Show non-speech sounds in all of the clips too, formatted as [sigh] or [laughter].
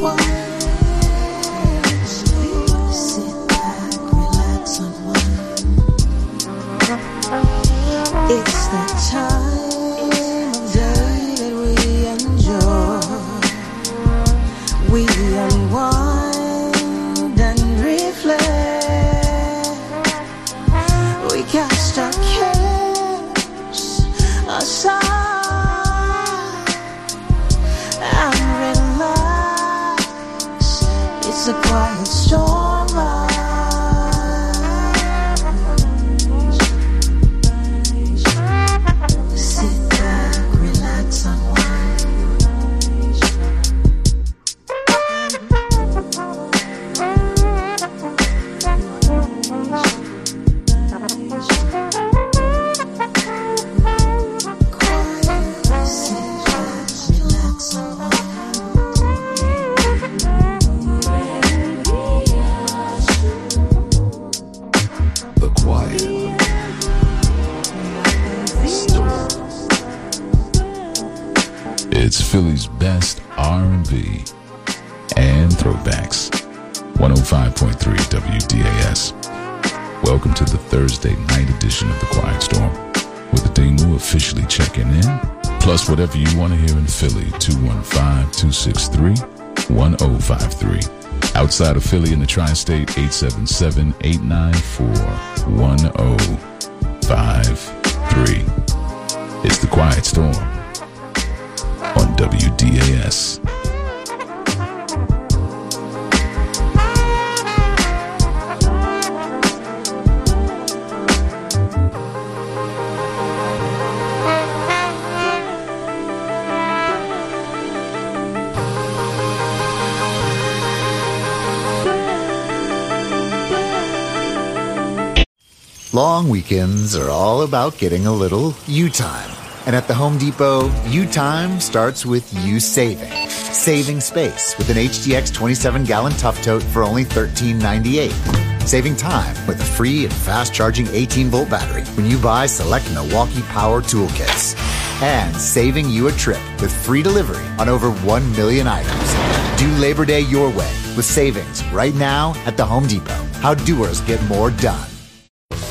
the a quiet 105.3 WDAS. Welcome to the Thursday night edition of The Quiet Storm, with the Dingle officially checking in, plus whatever you want to hear in Philly, 215-263-1053. Outside of Philly in the tri-state, 877-894-1053. It's The Quiet Storm on WDAS. Long weekends are all about getting a little you time. And at the Home Depot, you time starts with you saving. Saving space with an HDX 27 gallon tough tote for only $13.98. Saving time with a free and fast charging 18 volt battery when you buy select Milwaukee Power Toolkits. And saving you a trip with free delivery on over 1 million items. Do Labor Day your way with savings right now at the Home Depot. How doers get more done.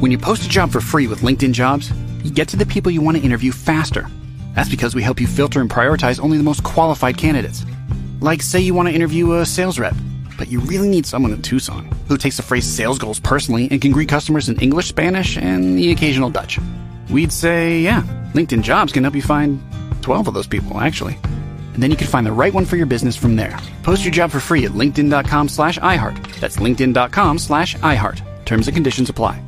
When you post a job for free with LinkedIn Jobs, you get to the people you want to interview faster. That's because we help you filter and prioritize only the most qualified candidates. Like, say you want to interview a sales rep, but you really need someone in Tucson who takes the phrase sales goals personally and can greet customers in English, Spanish, and the occasional Dutch. We'd say, yeah, LinkedIn Jobs can help you find 12 of those people, actually. And then you can find the right one for your business from there. Post your job for free at linkedin.com slash iHeart. That's linkedin.com slash iHeart. Terms and conditions apply.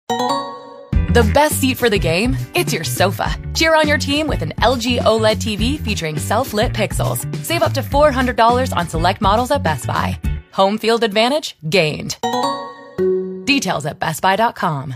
The best seat for the game? It's your sofa. Cheer on your team with an LG OLED TV featuring self-lit pixels. Save up to $400 on select models at Best Buy. Home field advantage gained. Details at bestbuy.com.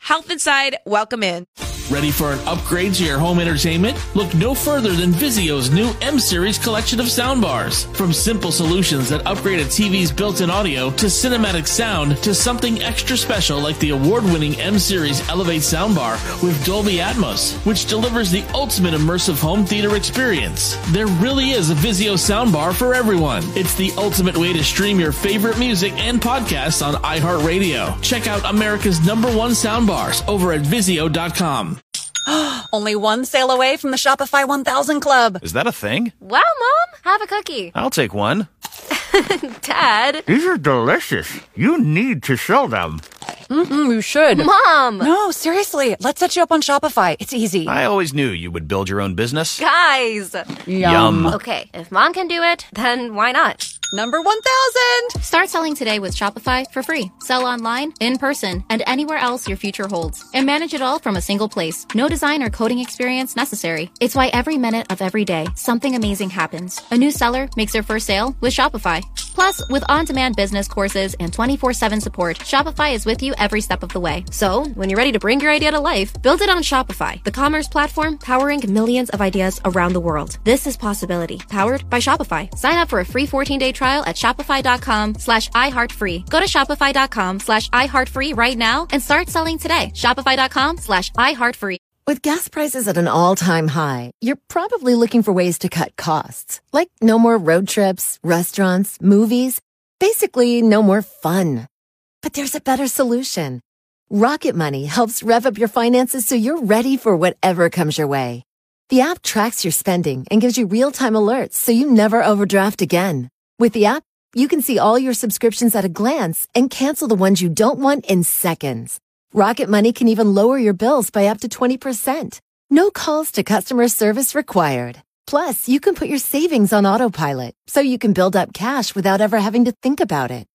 Health Inside, welcome in. Ready for an upgrade to your home entertainment? Look no further than Vizio's new M Series collection of soundbars. From simple solutions that upgrade a TV's built in audio to cinematic sound to something extra special like the award winning M Series Elevate soundbar with Dolby Atmos, which delivers the ultimate immersive home theater experience. There really is a Vizio soundbar for everyone. It's the ultimate way to stream your favorite music and podcasts on iHeartRadio. Check out America's number one soundbars over at Vizio.com. [gasps] Only one sale away from the Shopify 1000 Club. Is that a thing? Wow, Mom, have a cookie. [laughs] I'll take one. Dad. These are delicious. You need to sell them. Mm-hmm, you should. Mom! No, seriously. Let's set you up on Shopify. It's easy. I always knew you would build your own business. Guys! Yum. Okay, if Mom can do it, then why not? Number 1000! Start selling today with Shopify for free. Sell online, in person, and anywhere else your future holds. And manage it all from a single place. No design or coding experience necessary. It's why every minute of every day, something amazing happens. A new seller makes their first sale with Shopify. Plus, with on-demand business courses and 24-7 support, Shopify is with you every step of the way. So, when you're ready to bring your idea to life, build it on Shopify, the commerce platform powering millions of ideas around the world. This is possibility, powered by Shopify. Sign up for a free 14-day trial at shopify.com slash iHeartFree. Go to shopify.com slash iHeartFree right now and start selling today. Shopify.com slash iHeartFree. With gas prices at an all-time high, you're probably looking for ways to cut costs. Like no more road trips, restaurants, movies, basically no more fun. But there's a better solution. Rocket Money helps rev up your finances so you're ready for whatever comes your way. The app tracks your spending and gives you real-time alerts so you never overdraft again. With the app, you can see all your subscriptions at a glance and cancel the ones you don't want in seconds. Rocket Money can even lower your bills by up to 20%. No calls to customer service required. Plus, you can put your savings on autopilot so you can build up cash without ever having to think about it.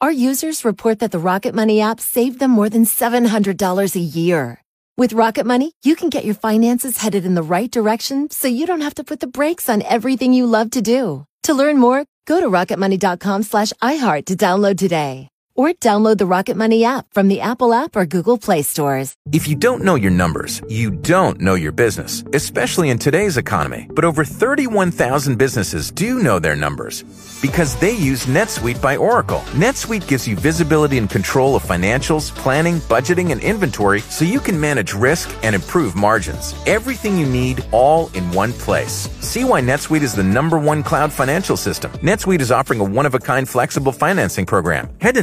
Our users report that the Rocket Money app saved them more than $700 a year. With Rocket Money, you can get your finances headed in the right direction so you don't have to put the brakes on everything you love to do. To learn more, go to rocketmoney.com slash iHeart to download today. Or download the Rocket Money app from the Apple app or Google Play stores. If you don't know your numbers, you don't know your business, especially in today's economy. But over 31,000 businesses do know their numbers because they use NetSuite by Oracle. NetSuite gives you visibility and control of financials, planning, budgeting, and inventory so you can manage risk and improve margins. Everything you need all in one place. See why NetSuite is the number one cloud financial system. NetSuite is offering a one-of-a-kind flexible financing program. Head to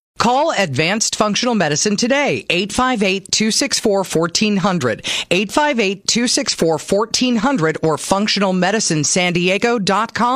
Call Advanced Functional Medicine today, 858-264-1400, 858-264-1400 or functionalmedicinesandiego.com.